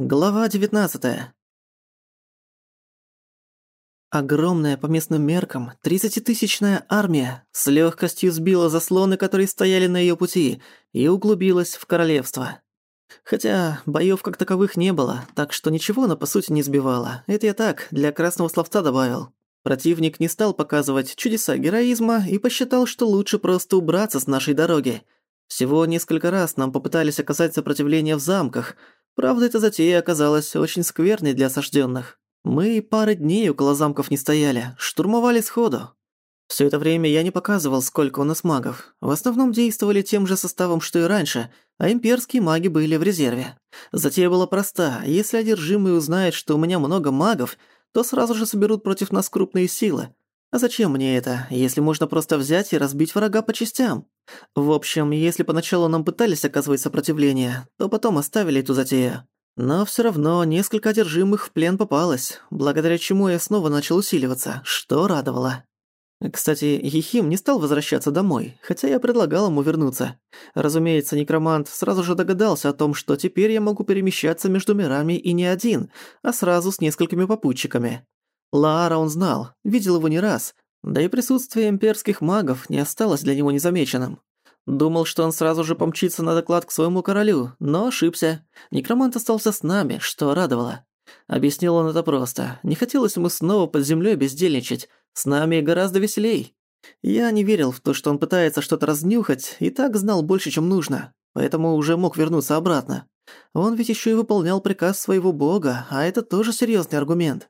Глава 19 Огромная по местным меркам тридцатитысячная армия с легкостью сбила заслоны, которые стояли на ее пути, и углубилась в королевство. Хотя боев как таковых не было, так что ничего она по сути не сбивала. Это я так, для красного словца добавил. Противник не стал показывать чудеса героизма и посчитал, что лучше просто убраться с нашей дороги. Всего несколько раз нам попытались оказать сопротивление в замках – Правда, эта затея оказалась очень скверной для осажденных. Мы пары дней около замков не стояли, штурмовали сходу. Все это время я не показывал, сколько у нас магов. В основном действовали тем же составом, что и раньше, а имперские маги были в резерве. Затея была проста. Если одержимый узнает, что у меня много магов, то сразу же соберут против нас крупные силы. А зачем мне это, если можно просто взять и разбить врага по частям? В общем, если поначалу нам пытались оказывать сопротивление, то потом оставили эту затею. Но всё равно несколько одержимых в плен попалось, благодаря чему я снова начал усиливаться, что радовало. Кстати, Ехим не стал возвращаться домой, хотя я предлагал ему вернуться. Разумеется, некромант сразу же догадался о том, что теперь я могу перемещаться между мирами и не один, а сразу с несколькими попутчиками. Лаара он знал, видел его не раз, да и присутствие имперских магов не осталось для него незамеченным. Думал, что он сразу же помчится на доклад к своему королю, но ошибся. Некромант остался с нами, что радовало. Объяснил он это просто. Не хотелось ему снова под землёй бездельничать. С нами гораздо веселей. Я не верил в то, что он пытается что-то разнюхать, и так знал больше, чем нужно. Поэтому уже мог вернуться обратно. Он ведь ещё и выполнял приказ своего бога, а это тоже серьёзный аргумент.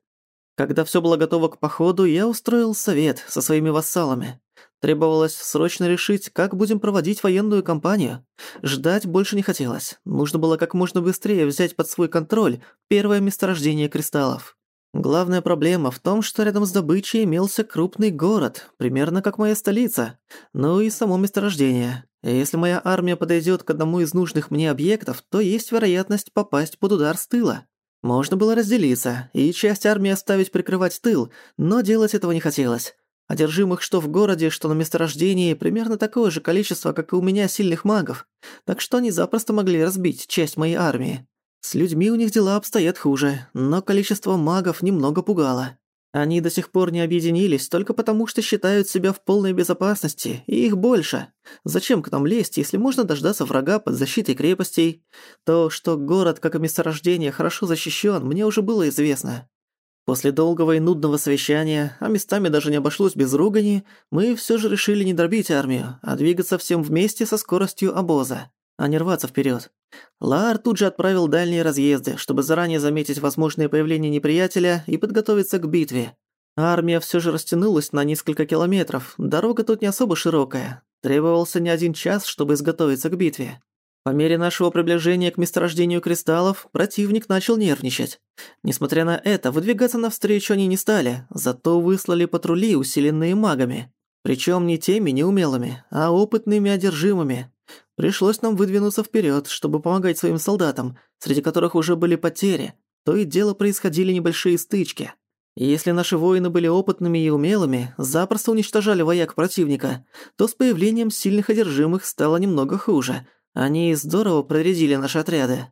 Когда всё было готово к походу, я устроил совет со своими вассалами. Требовалось срочно решить, как будем проводить военную кампанию. Ждать больше не хотелось. Нужно было как можно быстрее взять под свой контроль первое месторождение кристаллов. Главная проблема в том, что рядом с добычей имелся крупный город, примерно как моя столица, ну и само месторождение. И если моя армия подойдёт к одному из нужных мне объектов, то есть вероятность попасть под удар с тыла. Можно было разделиться и часть армии оставить прикрывать тыл, но делать этого не хотелось. Одержимых что в городе, что на месторождении примерно такое же количество, как и у меня сильных магов, так что они запросто могли разбить часть моей армии. С людьми у них дела обстоят хуже, но количество магов немного пугало. Они до сих пор не объединились только потому, что считают себя в полной безопасности, и их больше. Зачем к нам лезть, если можно дождаться врага под защитой крепостей? То, что город, как и месторождение, хорошо защищен, мне уже было известно. После долгого и нудного совещания, а местами даже не обошлось без ругани, мы все же решили не дробить армию, а двигаться всем вместе со скоростью обоза, а не рваться вперед. Лаар тут же отправил дальние разъезды, чтобы заранее заметить возможное появление неприятеля и подготовиться к битве. Армия все же растянулась на несколько километров, дорога тут не особо широкая. Требовался не один час, чтобы изготовиться к битве. По мере нашего приближения к месторождению кристаллов, противник начал нервничать. Несмотря на это, выдвигаться навстречу они не стали, зато выслали патрули, усиленные магами. Причем не теми неумелыми, а опытными одержимыми, Пришлось нам выдвинуться вперед, чтобы помогать своим солдатам, среди которых уже были потери. То и дело происходили небольшие стычки. Если наши воины были опытными и умелыми, запросто уничтожали вояк противника, то с появлением сильных одержимых стало немного хуже. Они здорово прорядили наши отряды.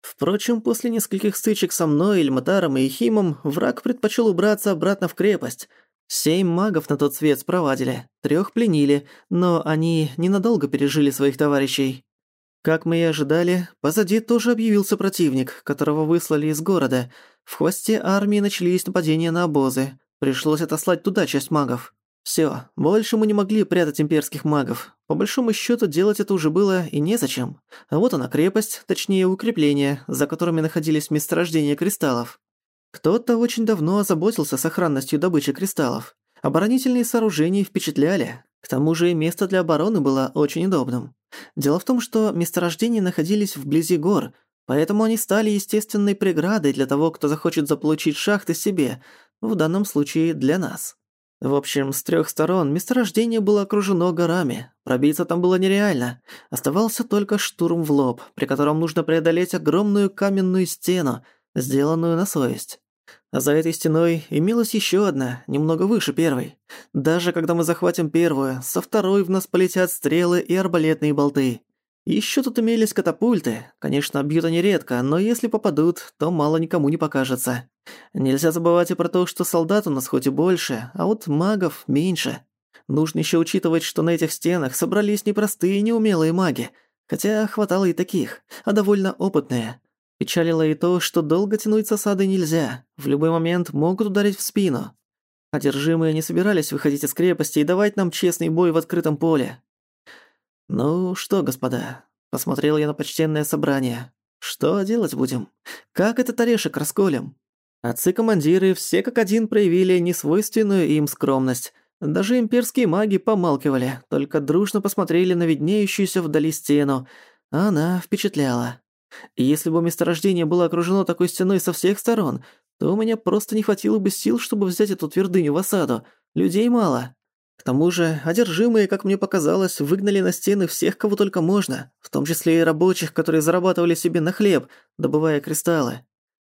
Впрочем, после нескольких стычек со мной, Эльматаром и Химом, враг предпочел убраться обратно в крепость, Семь магов на тот свет спровадили, трёх пленили, но они ненадолго пережили своих товарищей. Как мы и ожидали, позади тоже объявился противник, которого выслали из города. В хвосте армии начались нападения на обозы. Пришлось отослать туда часть магов. Всё, больше мы не могли прятать имперских магов. По большому счёту делать это уже было и незачем. А вот она крепость, точнее укрепление, за которыми находились месторождения кристаллов. Кто-то очень давно озаботился сохранностью добычи кристаллов. Оборонительные сооружения впечатляли. К тому же и место для обороны было очень удобным. Дело в том, что месторождения находились вблизи гор, поэтому они стали естественной преградой для того, кто захочет заполучить шахты себе, в данном случае для нас. В общем, с трех сторон месторождение было окружено горами. Пробиться там было нереально. Оставался только штурм в лоб, при котором нужно преодолеть огромную каменную стену, сделанную на совесть. А за этой стеной имелась еще одна, немного выше первой. Даже когда мы захватим первую, со второй в нас полетят стрелы и арбалетные болты. Еще тут имелись катапульты. Конечно, бьют они редко, но если попадут, то мало никому не покажется. Нельзя забывать и про то, что солдат у нас хоть и больше, а вот магов меньше. Нужно еще учитывать, что на этих стенах собрались не простые неумелые маги, хотя хватало и таких, а довольно опытные. Печалило и то, что долго тянуть с осадой нельзя, в любой момент могут ударить в спину. Одержимые не собирались выходить из крепости и давать нам честный бой в открытом поле. «Ну что, господа?» – посмотрел я на почтенное собрание. «Что делать будем? Как этот орешек расколем?» Отцы-командиры все как один проявили несвойственную им скромность. Даже имперские маги помалкивали, только дружно посмотрели на виднеющуюся вдали стену. Она впечатляла. И если бы месторождение было окружено такой стеной со всех сторон, то у меня просто не хватило бы сил, чтобы взять эту твердыню в осаду. Людей мало. К тому же, одержимые, как мне показалось, выгнали на стены всех, кого только можно, в том числе и рабочих, которые зарабатывали себе на хлеб, добывая кристаллы.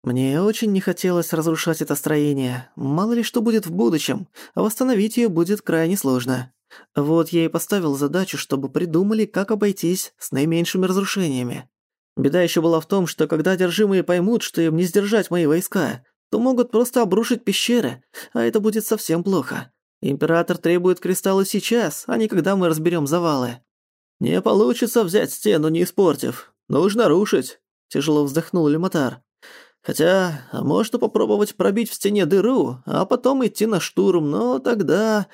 Мне очень не хотелось разрушать это строение. Мало ли что будет в будущем, а восстановить её будет крайне сложно. Вот я и поставил задачу, чтобы придумали, как обойтись с наименьшими разрушениями. Беда ещё была в том, что когда одержимые поймут, что им не сдержать мои войска, то могут просто обрушить пещеры, а это будет совсем плохо. Император требует кристаллы сейчас, а не когда мы разберем завалы. Не получится взять стену, не испортив. Нужно рушить, тяжело вздохнул Лематар. Хотя, а можно попробовать пробить в стене дыру, а потом идти на штурм, но тогда...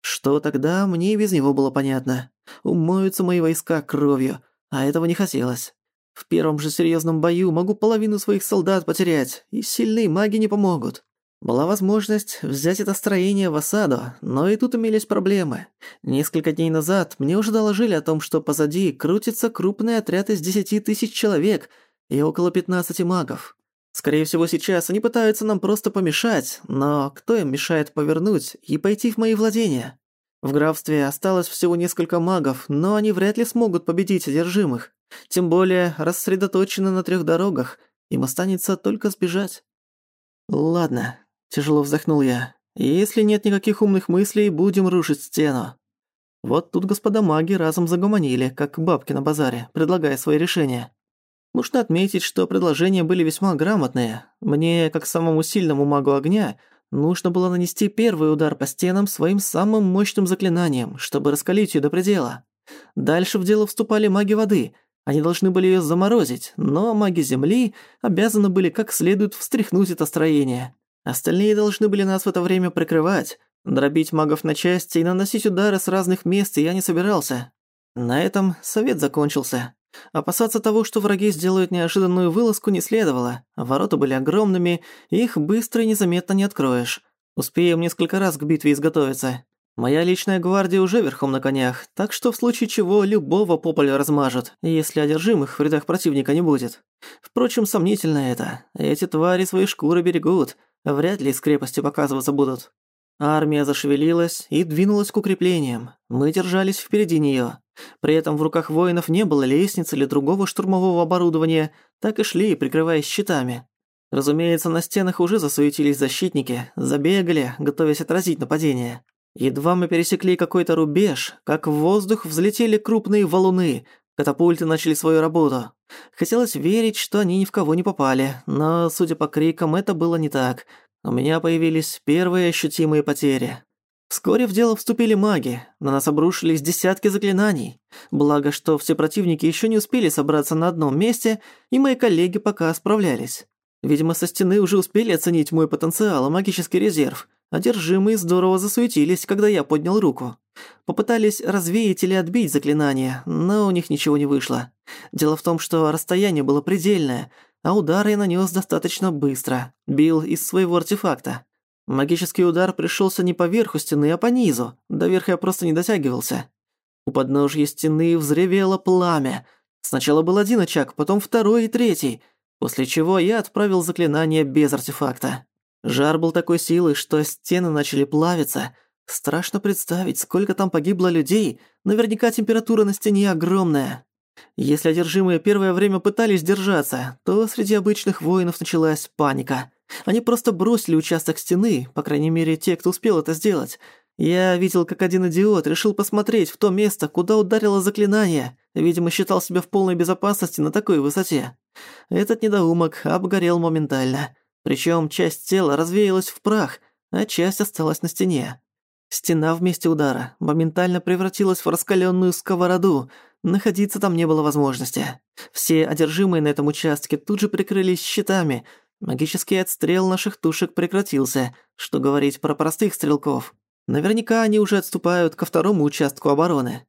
Что тогда, мне и без него было понятно. Умоются мои войска кровью, а этого не хотелось. В первом же серьезном бою могу половину своих солдат потерять, и сильные маги не помогут. Была возможность взять это строение в осаду, но и тут имелись проблемы. Несколько дней назад мне уже доложили о том, что позади крутится крупный отряд из 10 тысяч человек и около 15 магов. Скорее всего, сейчас они пытаются нам просто помешать, но кто им мешает повернуть и пойти в мои владения? В графстве осталось всего несколько магов, но они вряд ли смогут победить одержимых. Тем более рассредоточены на трех дорогах, им останется только сбежать. Ладно, Тяжело вздохнул я. «Если нет никаких умных мыслей, будем рушить стену». Вот тут господа маги разом загомонили, как бабки на базаре, предлагая свои решения. Нужно отметить, что предложения были весьма грамотные. Мне, как самому сильному магу огня, нужно было нанести первый удар по стенам своим самым мощным заклинанием, чтобы раскалить её до предела. Дальше в дело вступали маги воды. Они должны были её заморозить, но маги земли обязаны были как следует встряхнуть это строение. Остальные должны были нас в это время прикрывать. Дробить магов на части и наносить удары с разных мест я не собирался. На этом совет закончился. Опасаться того, что враги сделают неожиданную вылазку, не следовало. Ворота были огромными, их быстро и незаметно не откроешь. Успеем несколько раз к битве изготовиться. Моя личная гвардия уже верхом на конях, так что в случае чего любого пополя размажет, если одержимых в рядах противника не будет. Впрочем, сомнительно это. Эти твари свои шкуры берегут, Вряд ли из крепости показываться будут. Армия зашевелилась и двинулась к укреплениям. Мы держались впереди неё. При этом в руках воинов не было лестниц или другого штурмового оборудования, так и шли, прикрываясь щитами. Разумеется, на стенах уже засуетились защитники, забегали, готовясь отразить нападение. Едва мы пересекли какой-то рубеж, как в воздух взлетели крупные валуны, катапульты начали свою работу. Хотелось верить, что они ни в кого не попали, но, судя по крикам, это было не так. У меня появились первые ощутимые потери. Вскоре в дело вступили маги, на нас обрушились десятки заклинаний. Благо, что все противники еще не успели собраться на одном месте, и мои коллеги пока справлялись. Видимо, со стены уже успели оценить мой потенциал и магический резерв. Одержимые здорово засуетились, когда я поднял руку. Попытались развеять или отбить заклинание, но у них ничего не вышло. Дело в том, что расстояние было предельное, а удар я нанёс достаточно быстро. Бил из своего артефакта. Магический удар пришёлся не по верху стены, а по низу. До верха я просто не дотягивался. У подножья стены взревело пламя. Сначала был один очаг, потом второй и третий, после чего я отправил заклинание без артефакта. Жар был такой силы, что стены начали плавиться. Страшно представить, сколько там погибло людей. Наверняка температура на стене огромная. Если одержимые первое время пытались держаться, то среди обычных воинов началась паника. Они просто бросили участок стены, по крайней мере, те, кто успел это сделать. Я видел, как один идиот решил посмотреть в то место, куда ударило заклинание. Видимо, считал себя в полной безопасности на такой высоте. Этот недоумок обгорел моментально. Причем часть тела развеялась в прах, а часть осталась на стене. Стена вместе удара моментально превратилась в раскаленную сковороду. Находиться там не было возможности. Все одержимые на этом участке тут же прикрылись щитами. Магический отстрел наших тушек прекратился. Что говорить про простых стрелков? Наверняка они уже отступают ко второму участку обороны.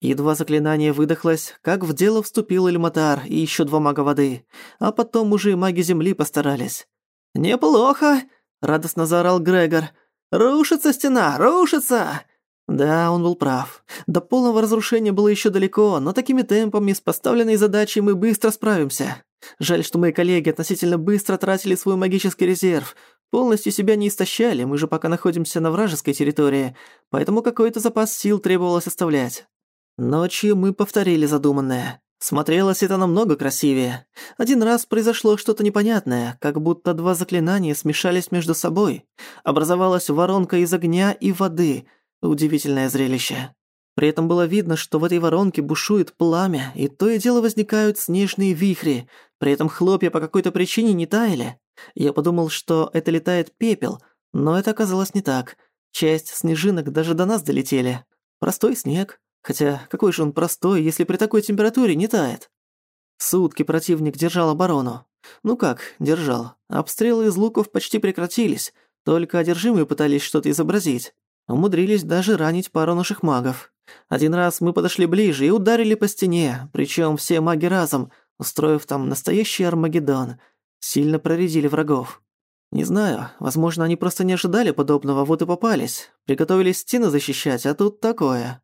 Едва заклинание выдохлось, как в дело вступил Эльматар и еще два мага воды, а потом уже и маги земли постарались. «Неплохо!» — радостно заорал Грегор. «Рушится стена! Рушится!» Да, он был прав. До полного разрушения было еще далеко, но такими темпами с поставленной задачей мы быстро справимся. Жаль, что мои коллеги относительно быстро тратили свой магический резерв. Полностью себя не истощали, мы же пока находимся на вражеской территории, поэтому какой-то запас сил требовалось оставлять. Ночью мы повторили задуманное. Смотрелось это намного красивее. Один раз произошло что-то непонятное, как будто два заклинания смешались между собой. Образовалась воронка из огня и воды. Удивительное зрелище. При этом было видно, что в этой воронке бушует пламя, и то и дело возникают снежные вихри. При этом хлопья по какой-то причине не таяли. Я подумал, что это летает пепел, но это оказалось не так. Часть снежинок даже до нас долетели. Простой снег. Хотя какой же он простой, если при такой температуре не тает? Сутки противник держал оборону. Ну как, держал. Обстрелы из луков почти прекратились. Только одержимые пытались что-то изобразить. Умудрились даже ранить пару наших магов. Один раз мы подошли ближе и ударили по стене, причем все маги разом, устроив там настоящий Армагеддон. Сильно проредили врагов. Не знаю, возможно, они просто не ожидали подобного, вот и попались. Приготовились стены защищать, а тут такое.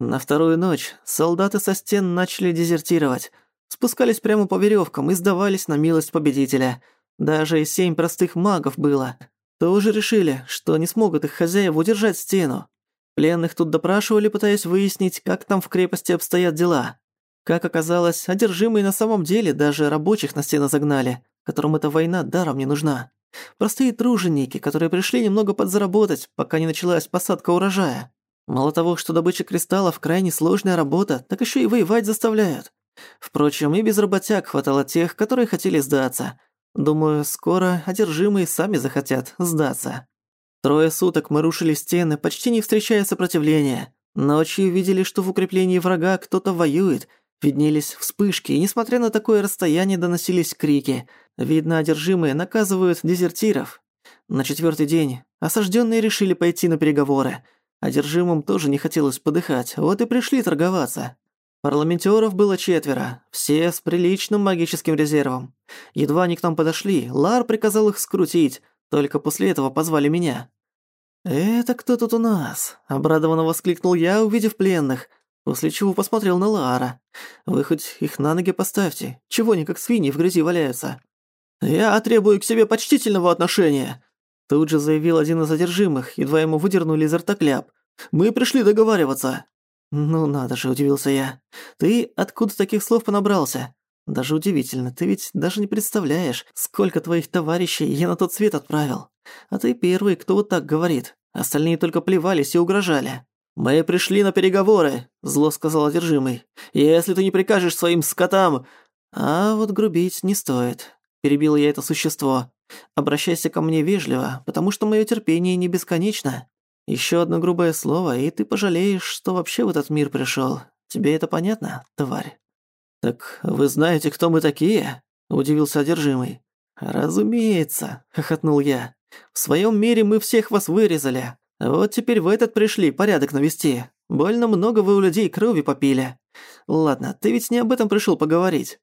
На вторую ночь солдаты со стен начали дезертировать. Спускались прямо по веревкам и сдавались на милость победителя. Даже семь простых магов было. Тоже решили, что не смогут их хозяева удержать стену. Пленных тут допрашивали, пытаясь выяснить, как там в крепости обстоят дела. Как оказалось, одержимые на самом деле даже рабочих на стены загнали, которым эта война даром не нужна. Простые труженики, которые пришли немного подзаработать, пока не началась посадка урожая. Мало того, что добыча кристаллов крайне сложная работа, так еще и воевать заставляют. Впрочем, и без работяг хватало тех, которые хотели сдаться. Думаю, скоро одержимые сами захотят сдаться. Трое суток мы рушили стены, почти не встречая сопротивления. Ночью видели, что в укреплении врага кто-то воюет. Виднелись вспышки, и несмотря на такое расстояние доносились крики. Видно, одержимые наказывают дезертиров. На четвертый день осажденные решили пойти на переговоры. Одержимым тоже не хотелось подыхать, вот и пришли торговаться. Парламентеров было четверо, все с приличным магическим резервом. Едва они к нам подошли, Лар приказал их скрутить, только после этого позвали меня. «Это кто тут у нас?» – обрадованно воскликнул я, увидев пленных, после чего посмотрел на Лара. «Вы хоть их на ноги поставьте, чего они как свиньи в грязи валяются?» «Я требую к себе почтительного отношения», Тут же заявил один из задержимых, едва ему выдернули изо рта кляп. «Мы пришли договариваться». «Ну надо же», – удивился я. «Ты откуда таких слов понабрался?» «Даже удивительно, ты ведь даже не представляешь, сколько твоих товарищей я на тот свет отправил. А ты первый, кто вот так говорит. Остальные только плевались и угрожали». «Мы пришли на переговоры», – зло сказал одержимый. «Если ты не прикажешь своим скотам...» «А вот грубить не стоит», – перебил я это существо. Обращайся ко мне вежливо, потому что моё терпение не бесконечно. Ещё одно грубое слово, и ты пожалеешь, что вообще в этот мир пришёл. Тебе это понятно, тварь?» «Так вы знаете, кто мы такие?» – удивился одержимый. «Разумеется», – хохотнул я. «В своём мире мы всех вас вырезали. Вот теперь в этот пришли порядок навести. Больно много вы у людей крови попили. Ладно, ты ведь не об этом пришёл поговорить.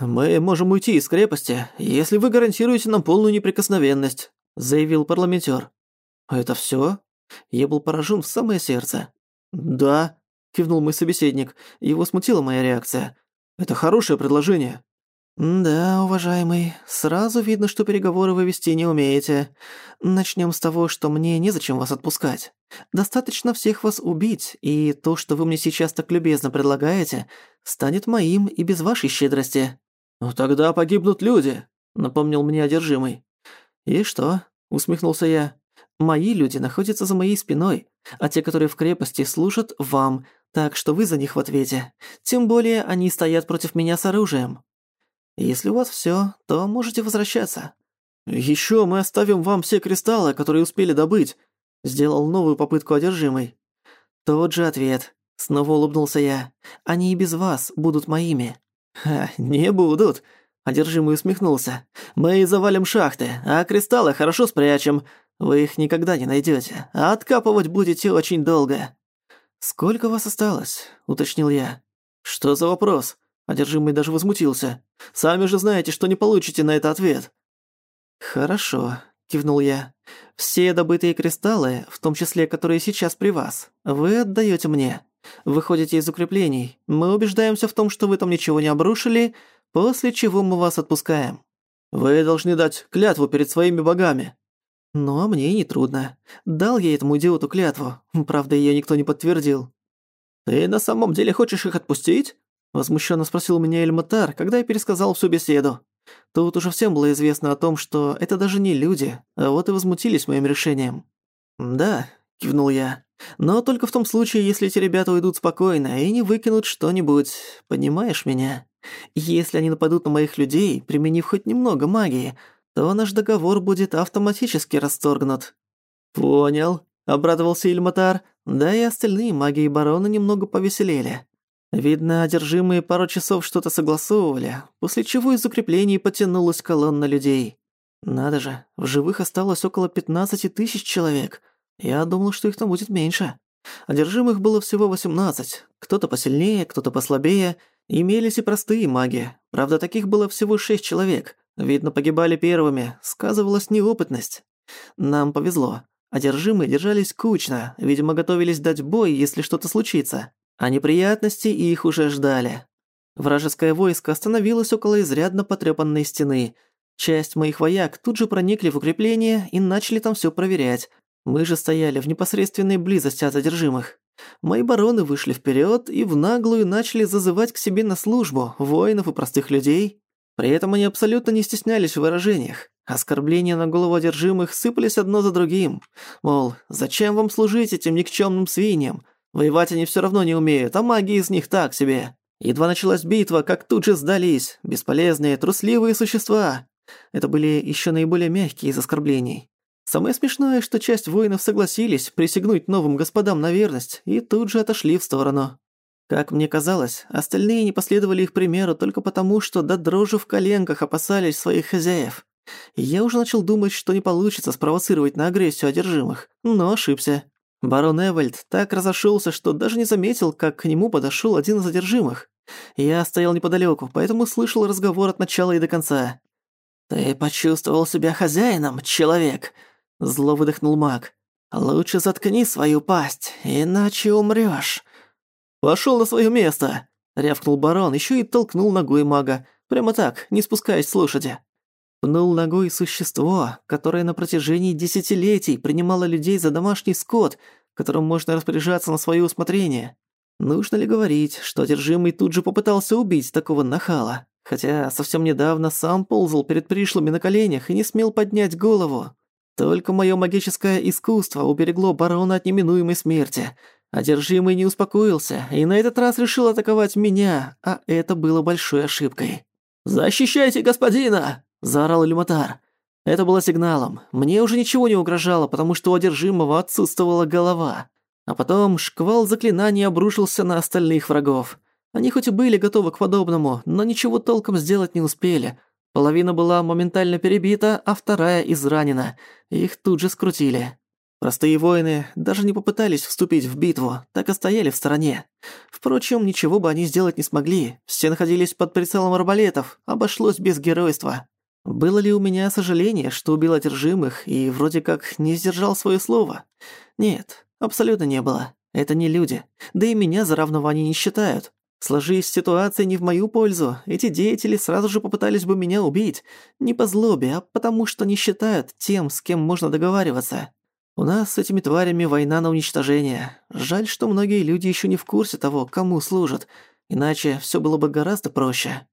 «Мы можем уйти из крепости, если вы гарантируете нам полную неприкосновенность», заявил парламентер. «Это всё?» Я был поражен в самое сердце. «Да», – кивнул мой собеседник. Его смутила моя реакция. «Это хорошее предложение». «Да, уважаемый, сразу видно, что переговоры вы вести не умеете. Начнём с того, что мне незачем вас отпускать. Достаточно всех вас убить, и то, что вы мне сейчас так любезно предлагаете, станет моим и без вашей щедрости». «Ну тогда погибнут люди», — напомнил мне одержимый. «И что?» — усмехнулся я. «Мои люди находятся за моей спиной. а те, которые в крепости, служат вам, так что вы за них в ответе. Тем более они стоят против меня с оружием. Если у вас всё, то можете возвращаться. Ещё мы оставим вам все кристаллы, которые успели добыть. Сделал новую попытку одержимый. Тот же ответ. Снова улыбнулся я. Они и без вас будут моими. Ха, не будут. Одержимый усмехнулся. Мы завалим шахты, а кристаллы хорошо спрячем. Вы их никогда не найдёте, а откапывать будете очень долго. Сколько вас осталось? уточнил я. Что за вопрос? Одержимый даже возмутился. Сами же знаете, что не получите на это ответ. Хорошо, кивнул я. Все добытые кристаллы, в том числе которые сейчас при вас, вы отдаёте мне. Выходите из укреплений. Мы убеждаемся в том, что вы там ничего не обрушили, после чего мы вас отпускаем. Вы должны дать клятву перед своими богами. А мне не трудно. Дал я этому идиоту клятву. Правда, её никто не подтвердил. Ты на самом деле хочешь их отпустить? Возмущенно спросил меня Эльматар, когда я пересказал всю беседу. Тут уже всем было известно о том, что это даже не люди, а вот и возмутились моим решением. «Да», — кивнул я, — «но только в том случае, если эти ребята уйдут спокойно и не выкинут что-нибудь, понимаешь меня? Если они нападут на моих людей, применив хоть немного магии, то наш договор будет автоматически расторгнут». «Понял», — обрадовался Ильматар, да и остальные маги и бароны немного повеселели. Видно, одержимые пару часов что-то согласовывали, после чего из укреплений потянулась колонна людей. Надо же, в живых осталось около 15 тысяч человек. Я думал, что их там будет меньше. Одержимых было всего 18. Кто-то посильнее, кто-то послабее. Имелись и простые маги. Правда, таких было всего 6 человек. Видно, погибали первыми. Сказывалась неопытность. Нам повезло. Одержимые держались кучно, видимо, готовились дать бой, если что-то случится а неприятности их уже ждали. Вражеское войско остановилось около изрядно потрепанной стены. Часть моих вояк тут же проникли в укрепление и начали там все проверять. Мы же стояли в непосредственной близости от задержимых. Мои бароны вышли вперед и в наглую начали зазывать к себе на службу воинов и простых людей. При этом они абсолютно не стеснялись в выражениях. Оскорбления на голову одержимых сыпались одно за другим. Мол, зачем вам служить этим никчемным свиньям? Воевать они все равно не умеют, а маги из них так себе. Едва началась битва, как тут же сдались. Бесполезные, трусливые существа. Это были еще наиболее мягкие из оскорблений. Самое смешное, что часть воинов согласились присягнуть новым господам на верность и тут же отошли в сторону. Как мне казалось, остальные не последовали их примеру только потому, что до дрожи в коленках опасались своих хозяев. я уже начал думать, что не получится спровоцировать на агрессию одержимых, но ошибся. Барон Эвальд так разошелся, что даже не заметил, как к нему подошел один из задержимых. Я стоял неподалеку, поэтому слышал разговор от начала и до конца. «Ты почувствовал себя хозяином, человек?» Зло выдохнул маг. «Лучше заткни свою пасть, иначе умрёшь». «Пошёл на своё место!» — рявкнул барон, ещё и толкнул ногой мага. Прямо так, не спускаясь с лошади. Пнул ногой существо, которое на протяжении десятилетий принимало людей за домашний скот, которым можно распоряжаться на своё усмотрение. Нужно ли говорить, что одержимый тут же попытался убить такого нахала, хотя совсем недавно сам ползал перед пришлыми на коленях и не смел поднять голову. Только моё магическое искусство уберегло барона от неминуемой смерти. Одержимый не успокоился и на этот раз решил атаковать меня, а это было большой ошибкой. «Защищайте господина!» заорал Эльматар. Это было сигналом. Мне уже ничего не угрожало, потому что у одержимого отсутствовала голова. А потом шквал заклинаний обрушился на остальных врагов. Они хоть и были готовы к подобному, но ничего толком сделать не успели. Половина была моментально перебита, а вторая изранена. Их тут же скрутили. Простые воины даже не попытались вступить в битву, так и стояли в стороне. Впрочем, ничего бы они сделать не смогли. Все находились под прицелом арбалетов, обошлось без геройства. Было ли у меня сожаление, что убил одержимых и вроде как не сдержал своё слово? Нет, абсолютно не было. Это не люди. Да и меня за равного они не считают. Сложись ситуация не в мою пользу, эти деятели сразу же попытались бы меня убить. Не по злобе, а потому что не считают тем, с кем можно договариваться. У нас с этими тварями война на уничтожение. Жаль, что многие люди ещё не в курсе того, кому служат. Иначе всё было бы гораздо проще.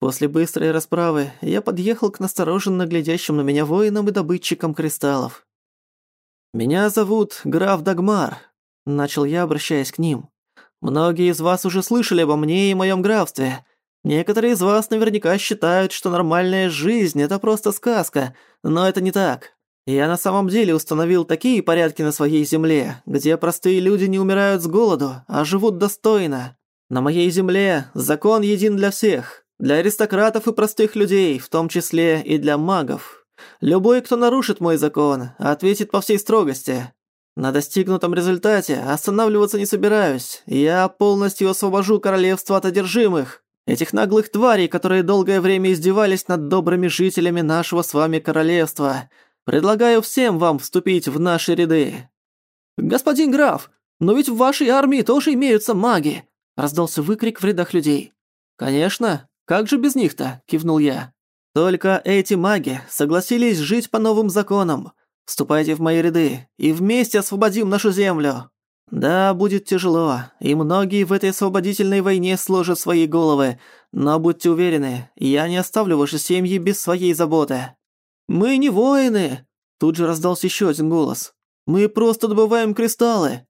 После быстрой расправы я подъехал к настороженно глядящим на меня воинам и добытчикам кристаллов. «Меня зовут граф Дагмар», начал я, обращаясь к ним. Многие из вас уже слышали обо мне и моем графстве. Некоторые из вас наверняка считают, что нормальная жизнь это просто сказка, но это не так. Я на самом деле установил такие порядки на своей земле, где простые люди не умирают с голоду, а живут достойно. На моей земле закон един для всех, для аристократов и простых людей, в том числе и для магов. Любой, кто нарушит мой закон, ответит по всей строгости. На достигнутом результате останавливаться не собираюсь. Я полностью освобожу королевство от одержимых. Этих наглых тварей, которые долгое время издевались над добрыми жителями нашего с вами королевства. Предлагаю всем вам вступить в наши ряды. Господин граф, но ведь в вашей армии тоже имеются маги, раздался выкрик в рядах людей. Конечно, как же без них-то, кивнул я. Только эти маги согласились жить по новым законам. Вступайте в мои ряды, и вместе освободим нашу землю. Да, будет тяжело, и многие в этой освободительной войне сложат свои головы, но будьте уверены, я не оставлю ваши семьи без своей заботы. Мы не воины, тут же раздался еще один голос. Мы просто добываем кристаллы.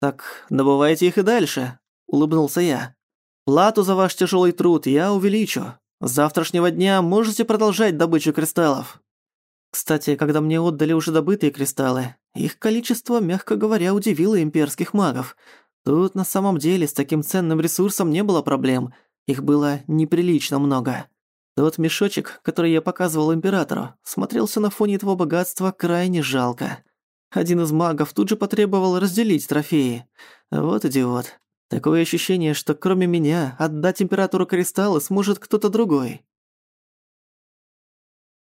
Так, добывайте их и дальше, улыбнулся я. Плату за ваш тяжелый труд я увеличу. С завтрашнего дня можете продолжать добычу кристаллов. Кстати, когда мне отдали уже добытые кристаллы, их количество, мягко говоря, удивило имперских магов. Тут на самом деле с таким ценным ресурсом не было проблем. Их было неприлично много. Тот мешочек, который я показывал императору, смотрелся на фоне этого богатства крайне жалко. Один из магов тут же потребовал разделить трофеи. Вот идиот. Такое ощущение, что кроме меня отдать императору кристаллы сможет кто-то другой.